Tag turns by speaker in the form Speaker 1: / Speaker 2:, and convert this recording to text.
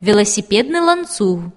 Speaker 1: велосипедный ланцуг.